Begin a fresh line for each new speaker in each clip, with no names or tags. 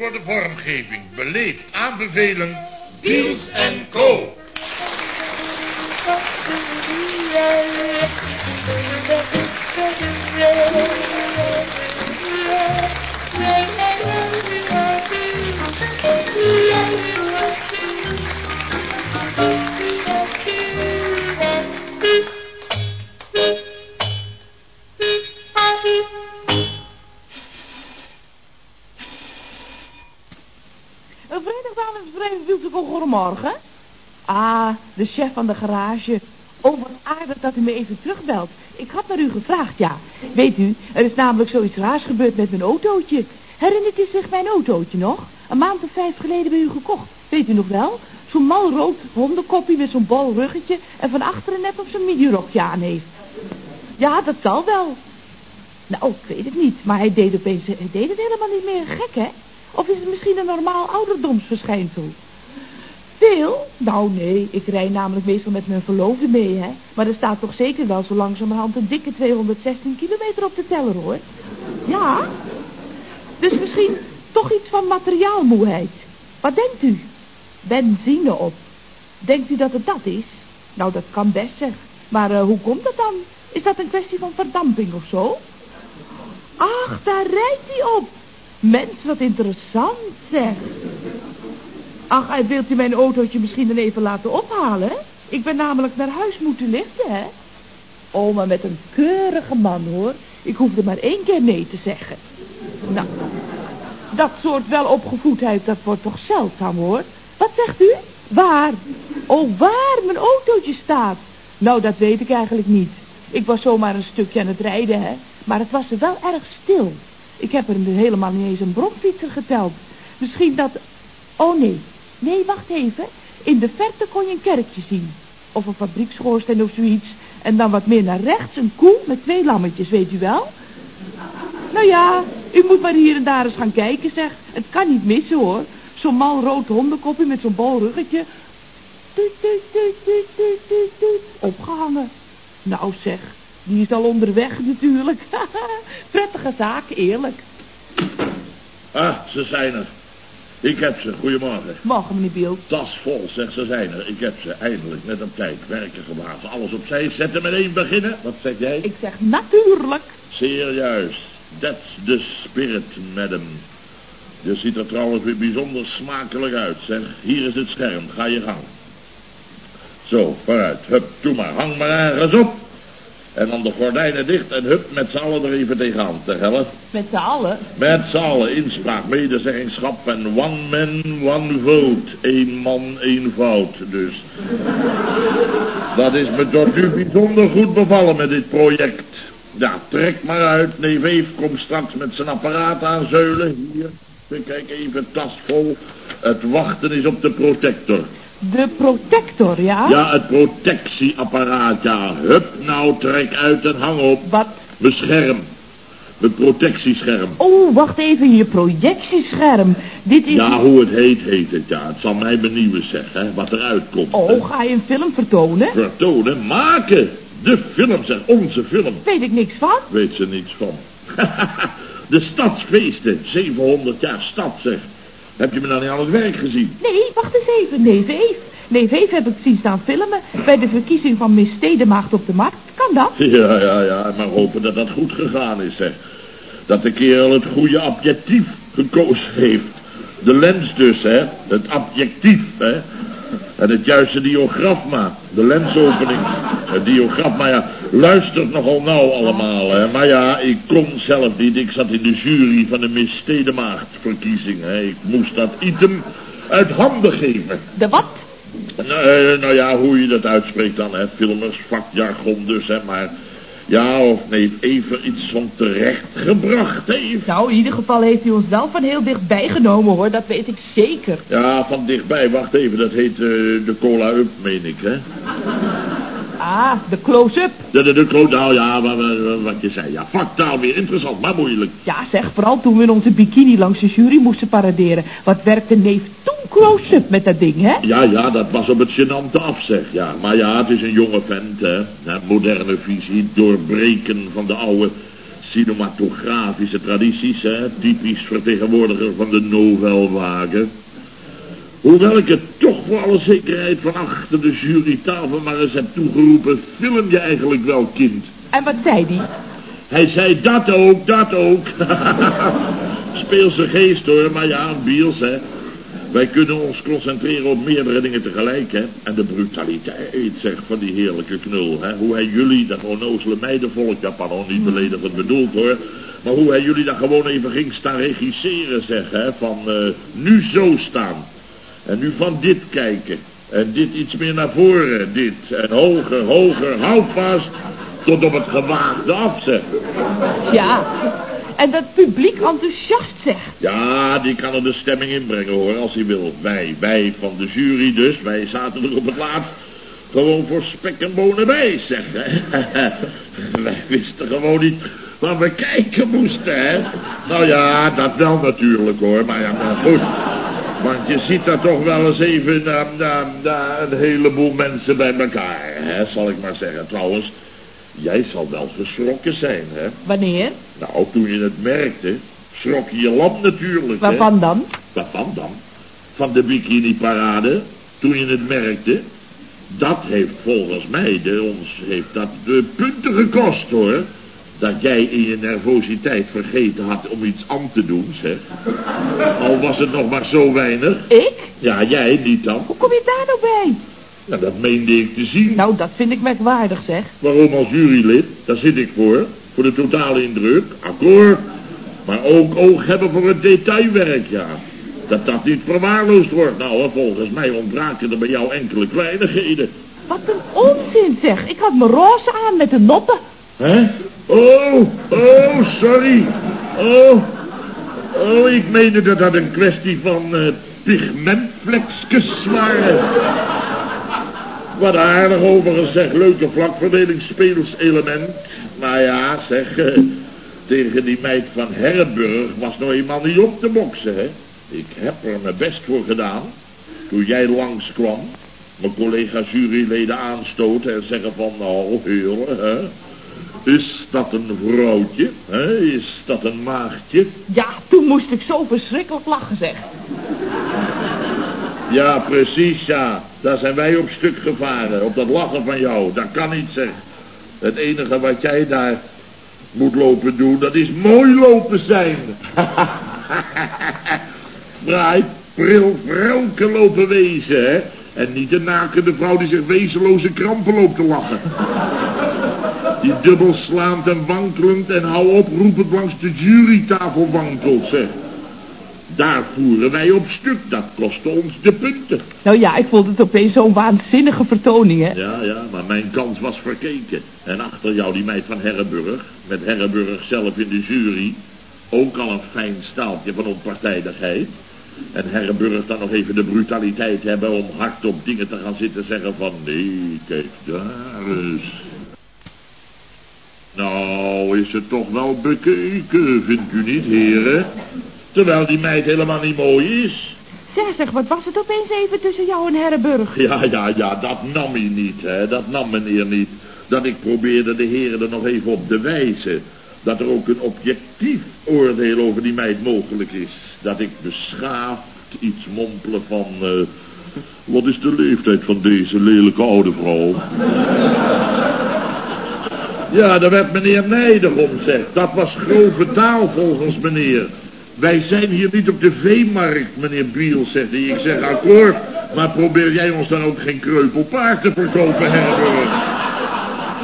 en verantwoorde vormgeving beleefd aanbevelen...
Wies en Co.
voor goedemorgen? Ah, de chef van de garage. Oh, wat aardig dat u me even terugbelt. Ik had naar u gevraagd, ja. Weet u, er is namelijk zoiets raars gebeurd met mijn autootje. Herinnert u zich mijn autootje nog? Een maand of vijf geleden bij u gekocht. Weet u nog wel? Zo'n mal rood hondenkoppie met zo'n bol ruggetje en van achteren net op zijn middenrokje aan heeft. Ja, dat zal wel. Nou, ik weet het niet, maar hij deed opeens, hij deed het helemaal niet meer. Gek, hè? Of is het misschien een normaal ouderdomsverschijnsel? Veel? Nou nee, ik rij namelijk meestal met mijn verloofde mee, hè. Maar er staat toch zeker wel zo langzamerhand een dikke 216 kilometer op de teller, hoor. Ja? Dus misschien toch iets van materiaalmoeheid. Wat denkt u? Benzine op. Denkt u dat het dat is? Nou, dat kan best, zeg. Maar eh, hoe komt dat dan? Is dat een kwestie van verdamping of zo? Ach, daar rijdt hij op. Mens, wat interessant, zeg. Ach, en wilt u mijn autootje misschien dan even laten ophalen? Ik ben namelijk naar huis moeten liften, hè? Oh, maar met een keurige man, hoor. Ik hoefde maar één keer nee te zeggen. Nou, dat soort welopgevoedheid, dat wordt toch zeldzaam, hoor. Wat zegt u? Waar? Oh, waar mijn autootje staat. Nou, dat weet ik eigenlijk niet. Ik was zomaar een stukje aan het rijden, hè. Maar het was er wel erg stil. Ik heb er helemaal niet eens een bromfietser geteld. Misschien dat... Oh, nee. Nee, wacht even. In de verte kon je een kerkje zien. Of een fabrieksschoorsteen of zoiets. En dan wat meer naar rechts een koe met twee lammetjes, weet u wel? Nou ja, u moet maar hier en daar eens gaan kijken, zeg. Het kan niet missen, hoor. Zo'n mal rood hondenkopje met zo'n bol ruggetje. Tuut, tuut, tuut, tuut, tuut, tuut. Opgehangen. Nou zeg, die is al onderweg natuurlijk. Prettige zaak, eerlijk.
Ah, ze zijn er. Ik heb ze. Goedemorgen.
Morgen, meneer Biel.
Tas vol, zeg, ze zijn er. Ik heb ze eindelijk met een tijd werken geblazen. Alles opzij, zetten meteen beginnen. Wat zeg jij?
Ik zeg natuurlijk.
Zeer juist. That's the spirit, madam. Je ziet er trouwens weer bijzonder smakelijk uit, zeg. Hier is het scherm, ga je gang. Zo, vooruit. Hup, doe maar. Hang maar ergens op. En dan de gordijnen dicht en hup, met z'n allen er even tegenaan te helft.
Met z'n allen?
Met z'n allen, inspraak, medezeggenschap en one man, one vote. Eén man, één fout, dus. Dat is me tot nu bijzonder goed bevallen met dit project. Ja, trek maar uit, neef Eef komt straks met zijn apparaat aanzeulen. Hier, kijk even, tas vol. Het wachten is op de protector.
De protector, ja?
Ja, het protectieapparaat, ja. Hup, nou, trek uit en hang op.
Wat?
Mijn scherm. Mijn protectiescherm.
Oh, wacht even, je projectiescherm. Dit is...
Ja, hoe het heet, heet het, ja. Het zal mij benieuwen zeggen, hè, wat eruit komt.
Oh, ga je een film vertonen?
Vertonen? Maken! De film, zeg, onze film.
Weet ik niks van?
Weet ze niets van. De stadsfeesten, 700 jaar stad, zeg. Heb je me nou niet aan het werk gezien?
Nee, wacht eens even, neef Eef. Neef Eef heb ik zien staan filmen bij de verkiezing van Miss Stedemaagd op de markt. Kan dat?
Ja, ja, ja, maar hopen dat dat goed gegaan is, zeg. Dat de kerel het goede objectief gekozen heeft. De lens dus, hè. Het objectief, hè. En het juiste diafragma. De lensopening. Het diafragma, ja. Luistert nogal nauw allemaal, hè. Maar ja, ik kon zelf niet. Ik zat in de jury van de Miss Stedemaagd verkiezing, hè. Ik moest dat item uit handen geven.
De wat?
Nou, nou ja, hoe je dat uitspreekt dan, hè. Filmers, vakjargon dus, hè. Maar ja, of nee, even iets van terecht gebracht heeft.
Nou, in ieder geval heeft hij ons wel van heel dichtbij genomen, hoor. Dat weet ik zeker.
Ja, van dichtbij. Wacht even, dat heet uh, de cola up, meen ik, hè?
Ah, de close-up.
De, de, de close, nou ja, wat, wat je zei. Ja, vaktaal weer interessant, maar moeilijk.
Ja, zeg, vooral toen we in onze bikini langs de jury moesten paraderen. Wat werkte neef toen close-up met dat ding, hè?
Ja, ja, dat was op het gênante af, zeg. Ja, maar ja, het is een jonge vent, hè. moderne visie, doorbreken van de oude cinematografische tradities, hè, typisch vertegenwoordiger van de novelwagen. Hoewel ik het toch voor alle zekerheid van achter de jurytafel maar eens heb toegeroepen, film je eigenlijk wel, kind?
En wat zei die?
Hij zei dat ook, dat ook. Speelse geest hoor, maar ja, Biels hè. Wij kunnen ons concentreren op meerdere dingen tegelijk, hè. En de brutaliteit, zeg, van die heerlijke knul, hè. Hoe hij jullie, dat onnozele meidenvolk, ja, pardon, niet beledigend bedoeld hoor. Maar hoe hij jullie daar gewoon even ging staan regisseren, zeg, hè. Van, uh, nu zo staan. En nu van dit kijken. En dit iets meer naar voren, dit. En hoger, hoger, hou vast. Tot op het gewaagde af, zeg.
Ja, en dat publiek enthousiast zegt.
Ja, die kan er de stemming inbrengen hoor, als hij wil. Wij, wij van de jury dus, wij zaten er op het laatst gewoon voor spek en bonen bij, zeg. wij wisten gewoon niet waar we kijken moesten, hè. Nou ja, dat wel natuurlijk hoor, maar ja, maar goed. Want je ziet daar toch wel eens even uh, een heleboel mensen bij elkaar, hè, zal ik maar zeggen. Trouwens, jij zal wel geschrokken zijn, hè?
Wanneer?
Nou, toen je het merkte, schrok je je lamp natuurlijk,
Waarvan
hè?
dan?
Waarvan dan? Van de bikini-parade, toen je het merkte. Dat heeft volgens mij, de, ons heeft dat de punten gekost, hoor. Dat jij in je nervositeit vergeten had om iets aan te doen, zeg. Al was het nog maar zo weinig.
Ik?
Ja, jij niet dan.
Hoe kom je daar nou bij?
Nou, dat meende ik te zien.
Nou, dat vind ik merkwaardig, zeg.
Waarom als jurylid? Daar zit ik voor. Voor de totale indruk. Akkoord. Maar ook oog hebben voor het detailwerk, ja. Dat dat niet verwaarloosd wordt. Nou, volgens mij ontbraken er bij jou enkele kleinigheden.
Wat een onzin, zeg. Ik had mijn roze aan met de noppen.
Hè? Oh, oh, sorry. Oh, oh, ik meende dat dat een kwestie van uh, pigmentvlekjes waren. Wat aardig overigens, zeg. Leuke vlakverdeling, spelerselement. Maar ja, zeg, uh, tegen die meid van Herrenburg was nou eenmaal niet op te boksen, hè. Ik heb er mijn best voor gedaan. Toen jij langskwam, mijn collega juryleden aanstoten en zeggen van, nou, heren, hè. Is dat een vrouwtje? Hè? Is dat een maagdje?
Ja, toen moest ik zo verschrikkelijk lachen, zeg.
Ja, precies, ja. Daar zijn wij op stuk gevaren. Op dat lachen van jou. Dat kan niet, zeg. Het enige wat jij daar moet lopen doen, dat is mooi lopen zijn. Braai, pril, vrouwke lopen wezen, hè. En niet de nakende vrouw die zich wezenloze krampen loopt te lachen. Die dubbelslaand en wankelend en hou op roepend langs de jurytafel wankelt, zeg. Daar voeren wij op stuk, dat kostte ons de punten.
Nou ja, ik vond het opeens zo'n waanzinnige vertoning, hè.
Ja, ja, maar mijn kans was verkeken. En achter jou die meid van Herrenburg, met Herrenburg zelf in de jury, ook al een fijn staaltje van onpartijdigheid. En Herrenburg dan nog even de brutaliteit hebben om hard op dingen te gaan zitten zeggen van... Nee, kijk daar eens. Nou, is het toch wel bekeken, vindt u niet, heren? Terwijl die meid helemaal niet mooi is.
Zeg, zeg, wat was het opeens even tussen jou en Herrenburg?
Ja, ja, ja, dat nam hij niet, hè. Dat nam meneer niet. Dat ik probeerde de heren er nog even op te wijzen. Dat er ook een objectief oordeel over die meid mogelijk is. Dat ik beschaafd iets mompelen van... Uh, wat is de leeftijd van deze lelijke oude vrouw? Ja, daar werd meneer nijdig om, zeg. Dat was grove taal volgens meneer. Wij zijn hier niet op de veemarkt, meneer Biel, zegt hij. Ik zeg akkoord, maar probeer jij ons dan ook geen kreupelpaard te verkopen, Herberg?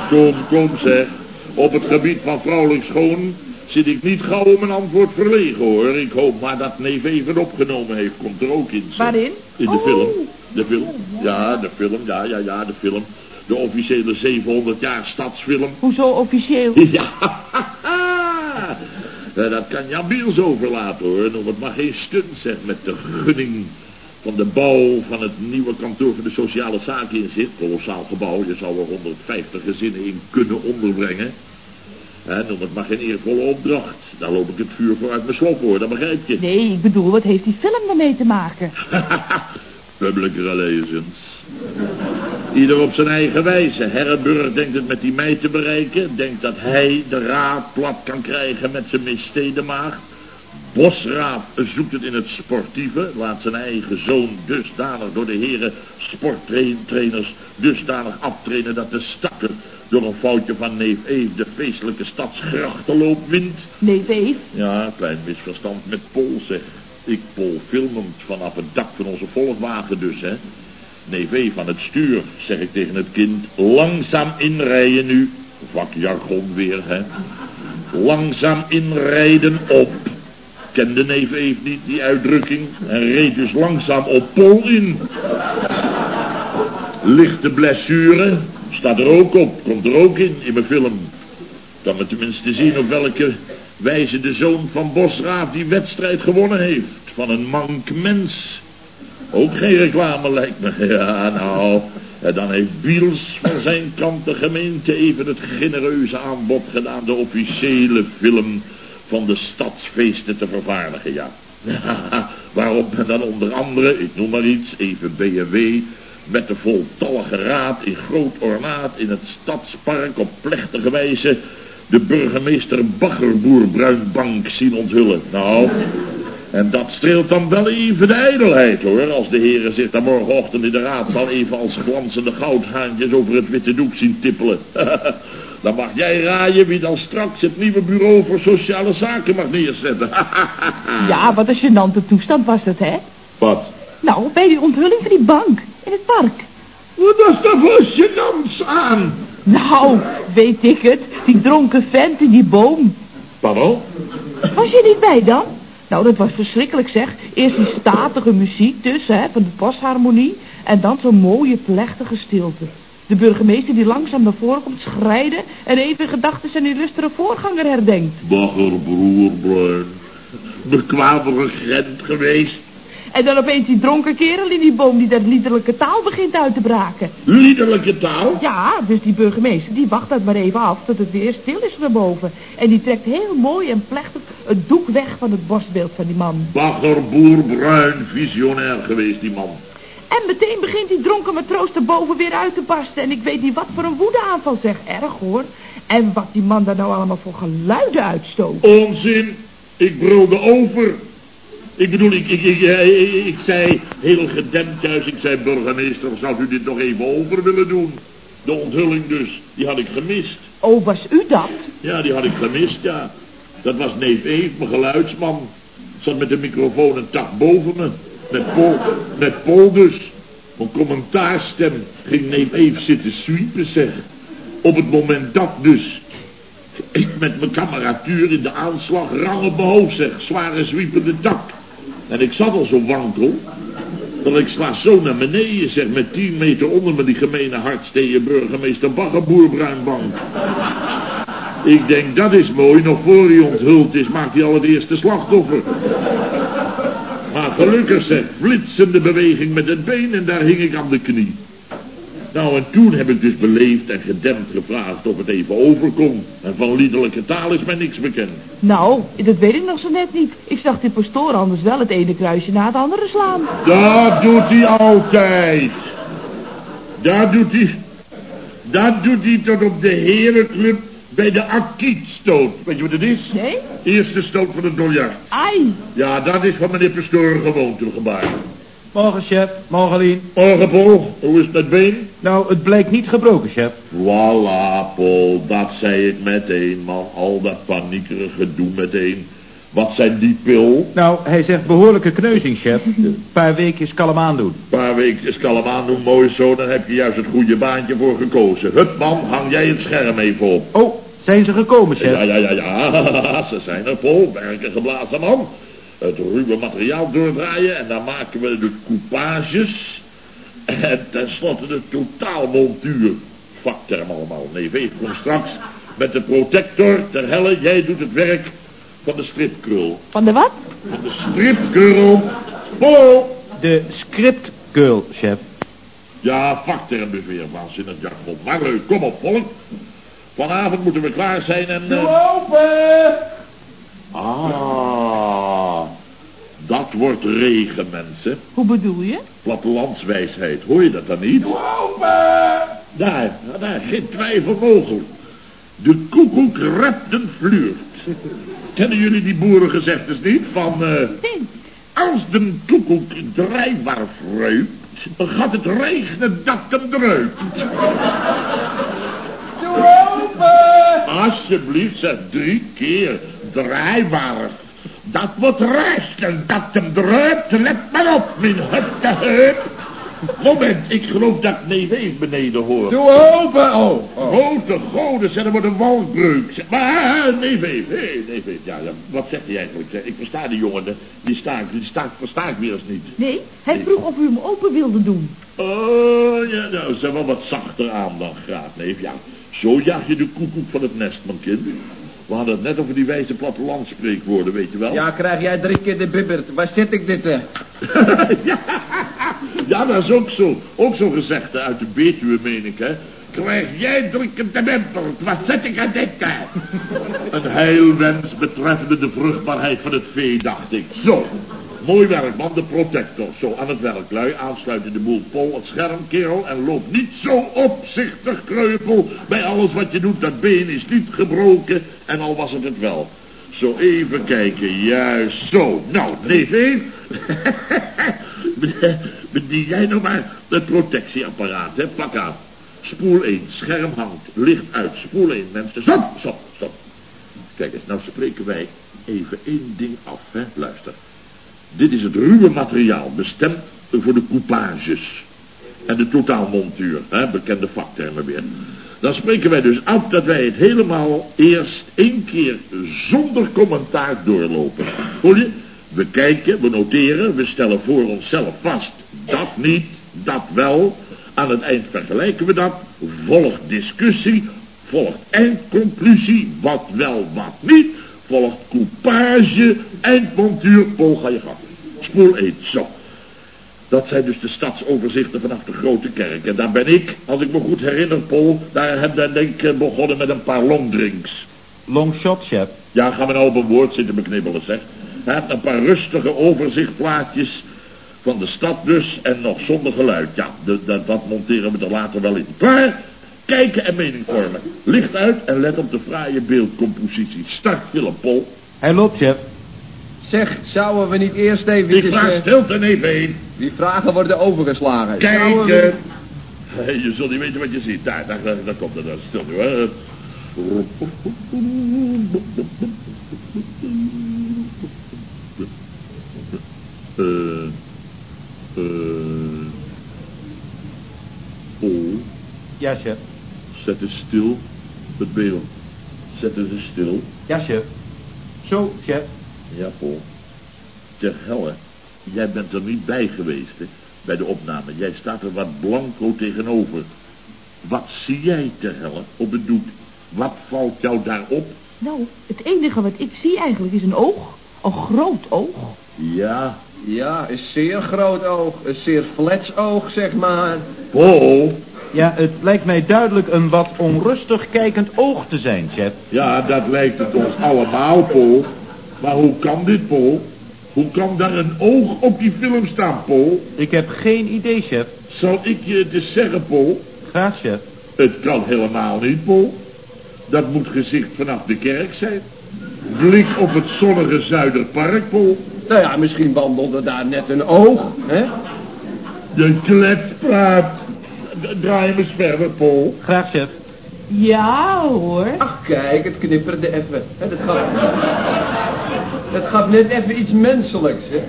Kom, kom, zeg. Op het gebied van vrouwelijk schoon zit ik niet gauw om een antwoord verlegen, hoor. Ik hoop maar dat neef even opgenomen heeft. Komt er ook in, zeg.
Waarin?
In de
Oh.
film. De film. Ja, de film. Ja, ja, ja, de film. De officiële 700 jaar stadsfilm.
Hoezo officieel?
Ja, Eh, dat kan Jan Biels overlaten hoor. Noem het maar geen stunt zeg met de gunning van de bouw van het nieuwe kantoor voor de sociale zaken in zit. Kolossaal gebouw, je zou er 150 gezinnen in kunnen onderbrengen. Hè, noem het maar geen eervolle opdracht. Daar loop ik het vuur voor uit mijn slop hoor, dat begrijp je.
Nee, ik bedoel, wat heeft die film ermee te maken?
Public relations. Ieder op zijn eigen wijze. Herrenburg denkt het met die meid te bereiken. Denkt dat hij de raad plat kan krijgen met zijn misstedenmaag. Bosraad zoekt het in het sportieve. Laat zijn eigen zoon dusdanig door de heren sporttrainers dusdanig aftrainen dat de stakker door een foutje van neef Eve de feestelijke stadsgrachtenloop wint.
Neef Eve?
Ja, klein misverstand met Pol zeg. Ik Pol filmend vanaf het dak van onze volkwagen dus, hè. Eve van het stuur, zeg ik tegen het kind. Langzaam inrijden nu. Vakjargon weer, hè. Langzaam inrijden op. Kende neef Eve niet die uitdrukking en reed dus langzaam op Pol in. Lichte blessure, staat er ook op, komt er ook in, in mijn film. Dan me tenminste zien op welke wijze de zoon van Bosraaf die wedstrijd gewonnen heeft. Van een mank mens. Ook geen reclame lijkt me. Ja, nou, en dan heeft Biels van zijn kant de gemeente even het genereuze aanbod gedaan de officiële film van de stadsfeesten te vervaardigen, ja. Waarop men dan onder andere, ik noem maar iets, even B&W, met de voltallige raad in groot ornaat in het stadspark op plechtige wijze de burgemeester Baggerboer Bruinbank zien onthullen. Nou, en dat streelt dan wel even de ijdelheid hoor, als de heren zich dan morgenochtend in de raad zal even als glanzende goudhaantjes over het witte doek zien tippelen. dan mag jij raaien wie dan straks het nieuwe bureau voor sociale zaken mag neerzetten.
ja, wat een gênante toestand was het, hè?
Wat?
Nou, bij die onthulling van die bank in het park.
Wat is daar voor gênants aan?
Nou, weet ik het. Die dronken vent in die boom.
Pardon?
Was je niet bij dan? Nou, dat was verschrikkelijk zeg. Eerst die statige muziek dus, hè, van de pasharmonie. En dan zo'n mooie plechtige stilte. De burgemeester die langzaam naar voren komt schrijden... en even gedachten zijn illustere voorganger herdenkt.
Bagger, broer, bruin. Bekwamere gent geweest.
En dan opeens die dronken kerel in die boom die dat liederlijke taal begint uit te braken.
Liederlijke taal?
Ja, dus die burgemeester die wacht dat maar even af tot het weer stil is naar boven. En die trekt heel mooi en plechtig het doek weg van het borstbeeld van die man.
Bagger, boer, bruin, visionair geweest die man.
En meteen begint die dronken matroos erboven weer uit te barsten. En ik weet niet wat voor een woedeaanval zeg. Erg hoor. En wat die man daar nou allemaal voor geluiden uitstoot.
Onzin. Ik brulde over. Ik bedoel, ik, ik, ik, ik, ik zei heel gedempt thuis, ik zei burgemeester, zou u dit nog even over willen doen? De onthulling dus, die had ik gemist.
Oh, was u dat?
Ja, die had ik gemist, ja. Dat was neef Eve, mijn geluidsman. Zat met de microfoon een tak boven me. Met Paul, met Paul dus. Mijn commentaarstem ging neef Eve zitten sweepen, zeg. Op het moment dat dus ik met mijn kameratuur in de aanslag rang op mijn hoofd zeg. Zware zwiepende tak. En ik zat al zo wankel. Dat ik sla zo naar beneden zeg. Met tien meter onder me die gemene hartsteeën burgemeester Baggerboer Bruinbank. Ik denk dat is mooi. Nog voor hij onthuld is maakt hij al het eerste slachtoffer. Maar gelukkig zeg. Flitsende beweging met het been en daar hing ik aan de knie. Nou, en toen heb ik dus beleefd en gedempt gevraagd of het even overkomt. En van liederlijke taal is mij niks bekend.
Nou, dat weet ik nog zo net niet. Ik zag die pastoor anders wel het ene kruisje na het andere slaan.
Dat doet hij altijd. Dat doet hij... Dat doet hij tot op de herenclub bij de akietstoot. Weet je wat het is?
Nee?
Eerste stoot van het biljart.
Ai.
Ja, dat is van meneer pastoor gewoontegebaar.
Morgen, chef. Morgen, Lien.
Morgen, Paul. Hoe is het met been?
Nou, het blijkt niet gebroken, chef.
Voilà, Paul. Dat zei ik meteen, man. Al dat paniekerige gedoe meteen. Wat zijn die pil?
Nou, hij zegt behoorlijke kneuzing, chef. Een paar weken kalm aandoen.
Een paar weken kalm aandoen, mooi zo. Dan heb je juist het goede baantje voor gekozen. Hup, man, hang jij het scherm even op.
Oh, zijn ze gekomen, chef?
Ja, ja, ja, ja. Ze zijn er, Paul. Werken geblazen, man het ruwe materiaal doordraaien en dan maken we de coupages en tenslotte de totaalmontuur. Vakterm allemaal. Nee, weet kom straks met de protector ter helle. Jij doet het werk van de stripkrul.
Van de wat?
Van de stripkrul. Paul!
De scriptkrul, chef.
Ja, vakterm dus weer, waanzinnig jargon. Maar leuk, kom op, volk. Vanavond moeten we klaar zijn en...
Doe open!
Ah, dat wordt regen, mensen.
Hoe bedoel je?
Plattelandswijsheid, hoor je dat dan niet?
Open!
Daar, daar, geen twijfel mogelijk. De koekoek rept den fluurt. Kennen jullie die boerengezegdes niet? Van, eh, als de koekoek draaiwarf ruikt, dan gaat het regenen dat hem druipt.
Doe open!
Alsjeblieft, zeg drie keer draaiwarf. Dat wordt ruisten, dat hem druipt. Let maar op, mijn hutte heup. Moment, ik geloof dat neef Eef beneden hoor.
Doe open! Oh, oh.
Grote goden, zeg, er wordt een walbreuk. Maar, neef Eef, hé, neef Eef, ja, ja, wat zegt hij eigenlijk? zeg? Ik versta die jongen, de- die staakt, die staakt, versta ik weer eens niet.
Nee, hij vroeg of u hem open wilde doen.
Oh, ja, nou, zeg wel wat zachter aan dan, graag, neef. Ja, zo jaag je de koekoek van het nest, mijn kind. We hadden het net over die wijze plattelandspreekwoorden, weet je wel?
Ja, krijg jij drie keer de bibbert. Waar zit ik dit, eh?
ja, ja, dat is ook zo. Ook zo'n gezegde uit de Betuwe, meen ik, hè. Krijg jij drie keer de bibbert, wat zet ik aan dit, hè? Een heilwens betreffende de vruchtbaarheid van het vee, dacht ik. Zo, mooi werk, man, de protector. Zo, aan het werk, lui. Aansluiten de boel vol, het scherm, kerel. En loop niet zo opzichtig, kreupel. Bij alles wat je doet, dat been is niet gebroken. En al was het het wel. Zo, even kijken. Juist, zo. Nou, neef één. Bedien jij nou maar het protectieapparaat, hè? Pak aan. Spoel 1, scherm hangt, licht uit. Spoel 1, mensen. Stop, stop, stop. Kijk eens, nou spreken wij even één ding af, hè? Luister. Dit is het ruwe materiaal, bestemd voor de coupages. En de totaalmontuur, hè? bekende vaktermen weer. Dan spreken wij dus af dat wij het helemaal eerst één keer zonder commentaar doorlopen. Hoor je? We kijken, we noteren, we stellen voor onszelf vast. Dat niet, dat wel. Aan het eind vergelijken we dat. Volgt discussie, volgt eindconclusie, wat wel, wat niet. Volgt coupage, eindmontuur, Paul, ga je gang. Spoel 1, zo. Dat zijn dus de stadsoverzichten vanaf de grote kerk. En daar ben ik, als ik me goed herinner, Paul, daar heb ik denk ik begonnen met een paar longdrinks.
Long shot, chef.
Ja, gaan we nou op een woord zitten beknibbelen, zeg. Hij heeft een paar rustige overzichtplaatjes van de stad dus en nog zonder geluid. Ja, de, de- dat monteren we er later wel in. Klaar? Kijken en mening vormen. Licht uit en let op de fraaie beeldcompositie. Start Philip Pol.
Hij loopt, chef.
Zeg, zouden we niet eerst even...
Ik vraag stilte even heen.
die vragen worden overgeslagen. Zouden we-
Kijken. Hey, Je zult niet weten wat je ziet. Daar, daar, daar, daar komt het. Daar. Stil nu, hè. Eh, eh, Paul,
Ja, chef.
Zet eens stil het beeld. Zet eens eens stil.
Ja, chef. Zo, chef.
Ja, Paul. Ter helle, jij bent er niet bij geweest, hè, bij de opname. Jij staat er wat blanco tegenover. Wat zie jij, ter helle, op het doek? Wat valt jou daarop?
Nou, het enige wat ik zie eigenlijk is een oog. Een groot oog.
Ja,
Ja, een zeer groot oog. Een zeer flats oog, zeg maar.
Paul.
Ja, het lijkt mij duidelijk een wat onrustig kijkend oog te zijn, chef.
Ja, dat lijkt het ons allemaal, Paul. Maar hoe kan dit, Paul? Hoe kan daar een oog op die film staan, Paul?
Ik heb geen idee, chef.
Zal ik je het eens zeggen, Paul?
Graag, chef.
Het kan helemaal niet, Paul. Dat moet gezicht vanaf de kerk zijn. Blik op het zonnige Zuiderpark, Paul.
Nou ja, misschien wandelde daar net een oog, hè?
De kletspraat. Draai eens verder, Paul.
Graag, chef.
Ja hoor.
Ach, kijk, het knipperde even. Hè, dat gaf... Het gaf net even iets menselijks, hè?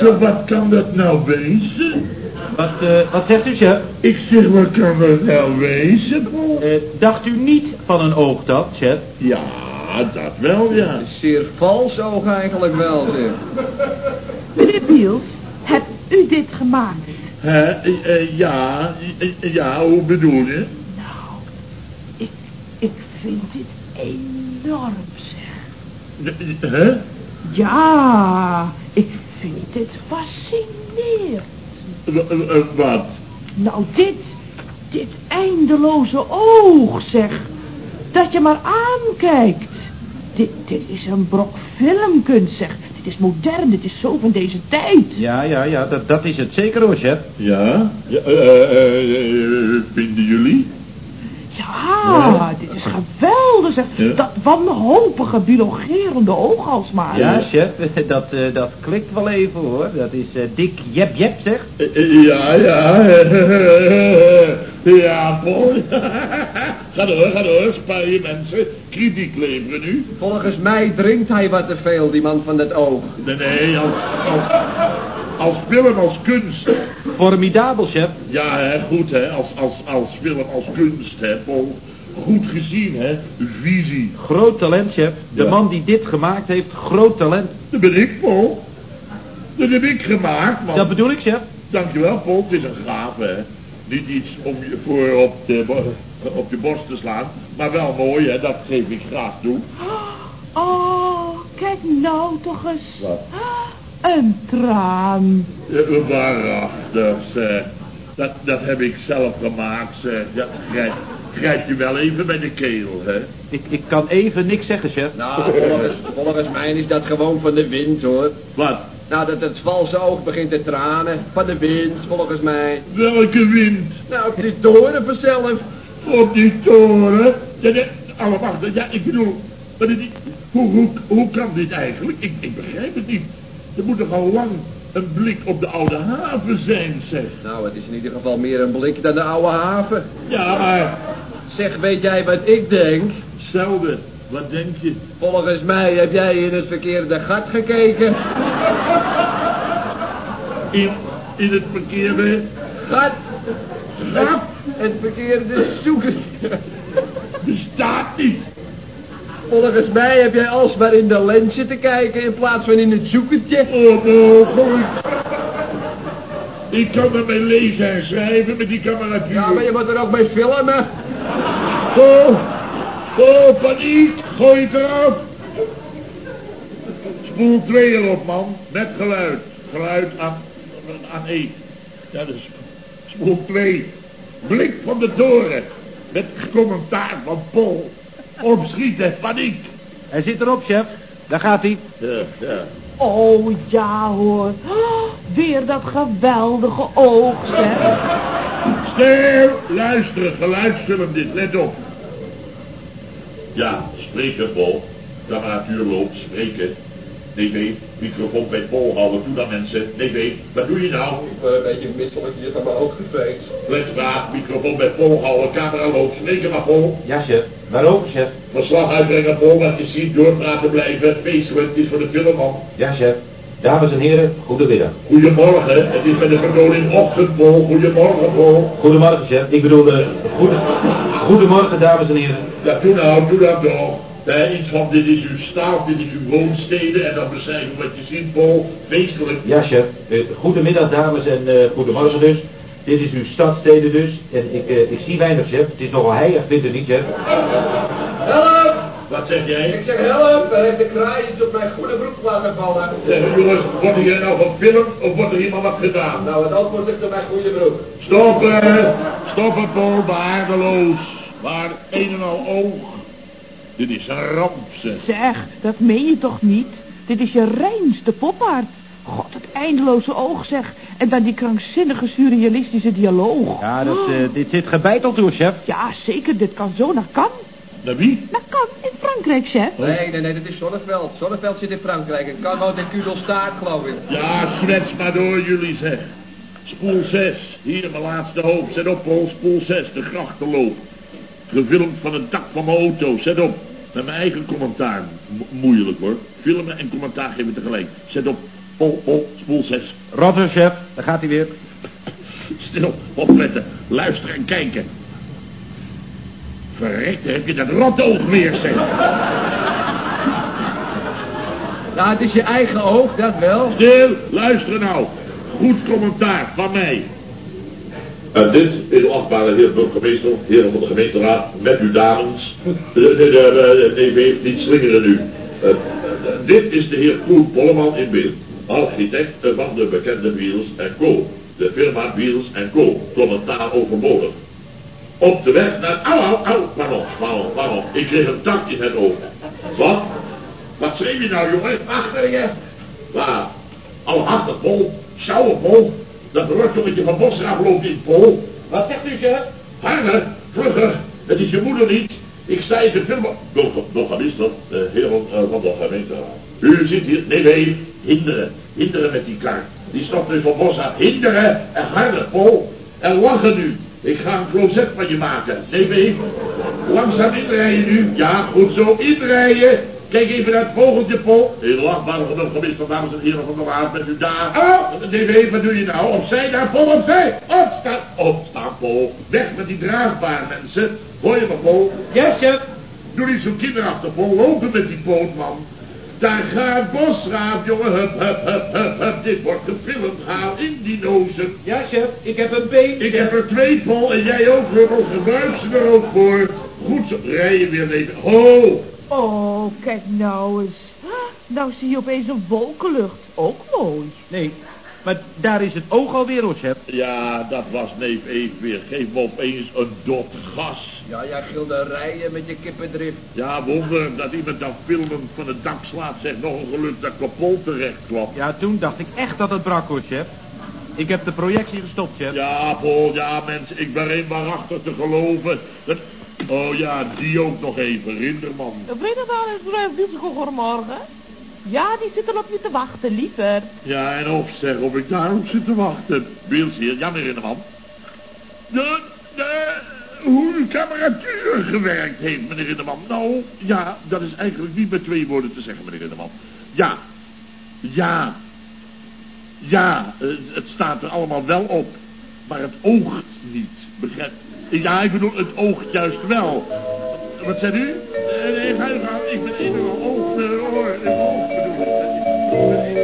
Zo, wat kan dat nou wezen?
Wat, eh, wat zegt u, chef?
Ik zeg, wat kan dat nou wezen, Paul?
Eh, dacht u niet van een oog dat, chef?
Ja, dat wel, ja.
Een zeer vals oog eigenlijk wel, zeg.
Meneer Biels, hebt u dit gemaakt?
Hè? Eh, eh, ja, eh, ja, hoe bedoel je?
Nou, ik, ik vind dit enorm zeg.
Hè?
Ja, ik vind dit fascinerend.
Wat?
Nou, dit, dit eindeloze oog, zeg. Dat je maar aankijkt. Dit, dit is een brok filmkunst, zeg. Is modern, dit is zo van deze tijd.
Ja, ja, ja, dat, dat is het zeker hoor, chef.
Ja? ja eh, eh, eh, vinden jullie?
Ja, dit is geweldig zeg.
Ja.
Dat wanhopige bilogerende oog alsmaar.
Ja, chef, dat, eh, dat klikt wel even hoor. Dat is eh, dik jep jep zeg.
Eh, Ja, ja. Ja, Paul. Ga door, ga door. Spaar je mensen. Kritiek leveren nu.
Volgens mij drinkt hij wat te veel, die man van dat oog.
Nee, nee, als, als, als film, als kunst.
Formidabel, chef.
Ja, hè, goed, hè. Als, als, als film, als kunst, hè, Paul. Goed gezien, hè. Visie.
Groot talent, chef. De
Ja.
man die dit gemaakt heeft, groot talent.
Dat ben ik, Paul. Dat heb ik gemaakt, man.
Dat bedoel ik, chef.
Dankjewel, Paul. Het is een gave, hè. Niet iets om je voor op de, op je borst te slaan, maar wel mooi, hè. Dat geef ik graag toe.
Oh, kijk nou toch eens.
Wat?
Een traan.
Ja, Waarachtig, zeg. Dat, dat heb ik zelf gemaakt, zeg. Ja, grijp, grijp je wel even bij de keel, hè.
Ik, ik kan even niks zeggen, chef.
Nou, volgens, volgens mij is dat gewoon van de wind, hoor.
Wat?
Nou, dat het valse oog begint te tranen. Van de wind, volgens mij.
Welke wind?
Nou, op die toren vanzelf.
Op die toren? Ja, nee, alle wacht, ja, ik bedoel, maar dit, hoe, hoe, hoe kan dit eigenlijk? Ik, ik begrijp het niet. Er moet toch al lang een blik op de oude haven zijn, zeg.
Nou, het is in ieder geval meer een blik dan de oude haven.
Ja, maar
Zeg, weet jij wat ik denk?
zelden. Wat denk je?
Volgens mij heb jij in het verkeerde gat gekeken.
In, in het verkeerde
Gat!
gat
Het verkeerde zoeken.
bestaat niet.
Volgens mij heb jij alsmaar in de lens zitten kijken in plaats van in het zoekertje.
Oh, oh, oh. Ik kan ermee lezen en schrijven met die cameratuur.
Ja, maar je moet er ook mee filmen.
Oh, oh, paniek, gooi het eraf. Spoel twee erop, man, met geluid. Geluid aan, aan één. Ja, dus spoel twee. Blik van de toren, met commentaar van Paul. Opschieten, paniek.
Hij zit erop, chef. Daar gaat hij.
Ja, ja.
Oh ja hoor. Oh, weer dat geweldige oog zeg.
Stil, luisteren, geluidsfilm dit, let op. Ja, spreken, Paul. Cameratuur loopt, spreken. Nee, nee, microfoon bij Paul houden, doe dat mensen. Nee, nee, wat doe je nou?
Ik ben een beetje misselijk hier mijn oog gefeest.
Flitsvraag, microfoon bij Paul houden, camera loopt, spreken maar Paul.
Ja, chef. Waarover, chef?
Verslag uitbrengen, Paul, wat je ziet, doorpraten blijven. Feestelijk, het is voor de filmman.
Ja, chef. Dames en heren, goedemiddag.
Goedemorgen, het is met de verdoling ochtend, Paul. Goedemorgen, Paul.
Goedemorgen, chef. Ik bedoel, eh, goede... Goedemorgen, dames en heren.
Ja, doe nou, doe dat toch. Eh, iets van dit is uw staat, dit is uw woonstede en dan beschrijven wat je ziet, Paul. Feestelijk.
Ja, chef. Eh, goedemiddag, dames en eh, goedemorgen dus. Dit is uw stadsteden dus. En ik, eh, ik zie weinig, chef. Het is nogal heilig, vindt u niet, chef?
Help!
Wat zeg
Ik
jij?
zeg help! Er heeft de kraai iets op mijn goede broek laten vallen.
Zeg, jongens, wordt hier nou gefilmd of wordt er iemand wat gedaan?
Nou, het antwoord ligt op mijn goede broek.
Stoppen! Stoppen, Paul, waardeloos. Maar een en al oog. Dit is een ramp, zeg.
Zeg, dat meen je toch niet? Dit is je reinste poppaard. God, het eindeloze oog zeg. En dan die krankzinnige surrealistische dialoog.
Ja, dat, eh, dit zit gebeiteld door, chef.
Ja, zeker, dit kan zo naar kan.
Naar wie?
Naar kan in Frankrijk, chef.
Nee, nee, nee, dit is Zonneveld. Zonneveld zit in Frankrijk. En kan woont in Kudelstaart, geloof ik.
Ja, schwets maar door jullie, zeg. Spoel 6, hier mijn laatste hoofd. Zet op, Paul, spoel 6, de grachtenloop. Gefilmd van het dak van mijn auto, zet op. Met mijn eigen commentaar. Mo- moeilijk hoor. Filmen en commentaar geven tegelijk. Zet op, Paul, Paul, spoel 6.
Rotter, chef. Daar gaat hij weer.
Stil, opletten, luisteren en kijken. Verrekte, heb je dat rotoog weer, zeg.
Nou, het is je eigen oog, dat wel.
Stil, luisteren nou. Goed commentaar van mij. En dit, edelachtbare heer burgemeester, heren van de gemeenteraad, met uw dames. Nee, nee, niet slingeren nu. Eh, eh, dit is de heer Koen Polleman in beeld. Architect van de bekende Wiels Co. De firma Wiels Co. Commentaar overbodig. Op de weg naar... Au, au, au. Pardon, pardon, pardon. Ik kreeg een tak in het oog. Wat? Wat schreef je nou, jongen? Achter je. Waar? Al hartig Pol. Sjouwen Pol. Dat rotjongetje van Bosgraaf loopt in Pol. Wat zegt u, chef? Harder, vlugger. Het is je moeder niet. Ik sta je te filmen. Nog is dat, uh, heer uh, van de gemeenteraad. U zit hier, nee, nee, hinderen. Hinderen met die kar. Die stopt dus van bos af. Hinderen en harder, Paul. En lachen nu. Ik ga een closet van je maken. Nee, nee. Langzaam inrijden nu. Ja, goed zo, inrijden. Kijk even naar het vogeltje, Paul. Heel lachbare genoeg geweest van dames en heren van de raad. Bent u daar? Oh, nee, wat doe je nou? Opzij daar, Paul, opzij. Opstaan, opstaan, Paul. Weg met die draagbaar, mensen. Hoor je me, Paul?
Ja, chef.
Doe niet zo kinderachtig, Paul. Lopen met die poot, man. Daar gaat Bosraad, jongen. Hup, hup, hup, hup, hup. Dit wordt gefilmd. Haal in die nozen.
Ja, chef. Ik heb een been.
Ik heb er twee, Paul. En jij ook, Rubbel. Gebruik ze er ook voor. Goed zo. Rij je weer leven. Ho!
Oh, kijk nou eens. Nou zie je opeens een wolkenlucht. Ook mooi.
Nee, maar daar is het oog alweer, hoor, chef.
Ja, dat was neef Eve weer. Geef me opeens een dot gas.
Ja, jij rijden met je kippendrift.
Ja, wonder dat iemand dan filmen van het dak slaat. Zegt nog een geluk dat kapot terecht kwam.
Ja, toen dacht ik echt dat het brak, hoor, chef. Ik heb de projectie gestopt, chef.
Ja, Paul, ja, mensen. Ik ben een waarachtig te geloven. Dat Oh ja, die ook nog even, Rinderman.
Rinderman is mevrouw Wiesel morgen. Ja, die zit er op je te wachten, liever.
Ja, en of zeg of ik daarop zit te wachten. Beels hier, ja, meneer Rinderman. De, de, hoe uw cameratuur gewerkt heeft, meneer Rinderman. Nou, ja, dat is eigenlijk niet met twee woorden te zeggen, meneer Rinderman. Ja, ja, ja, eh, het staat er allemaal wel op, maar het oogt niet, begrijp ja, ik bedoel, het oog juist wel. Wat zei u? Nee, ga u gaan. Ik ben enige oog, oor, oog bedoel ik.